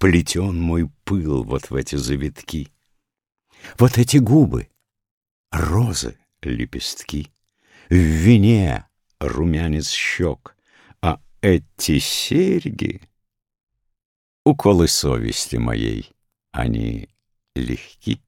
вплетен мой пыл вот в эти завитки. Вот эти губы, розы, лепестки, В вине румянец щек, а эти серьги — Уколы совести моей, они легки.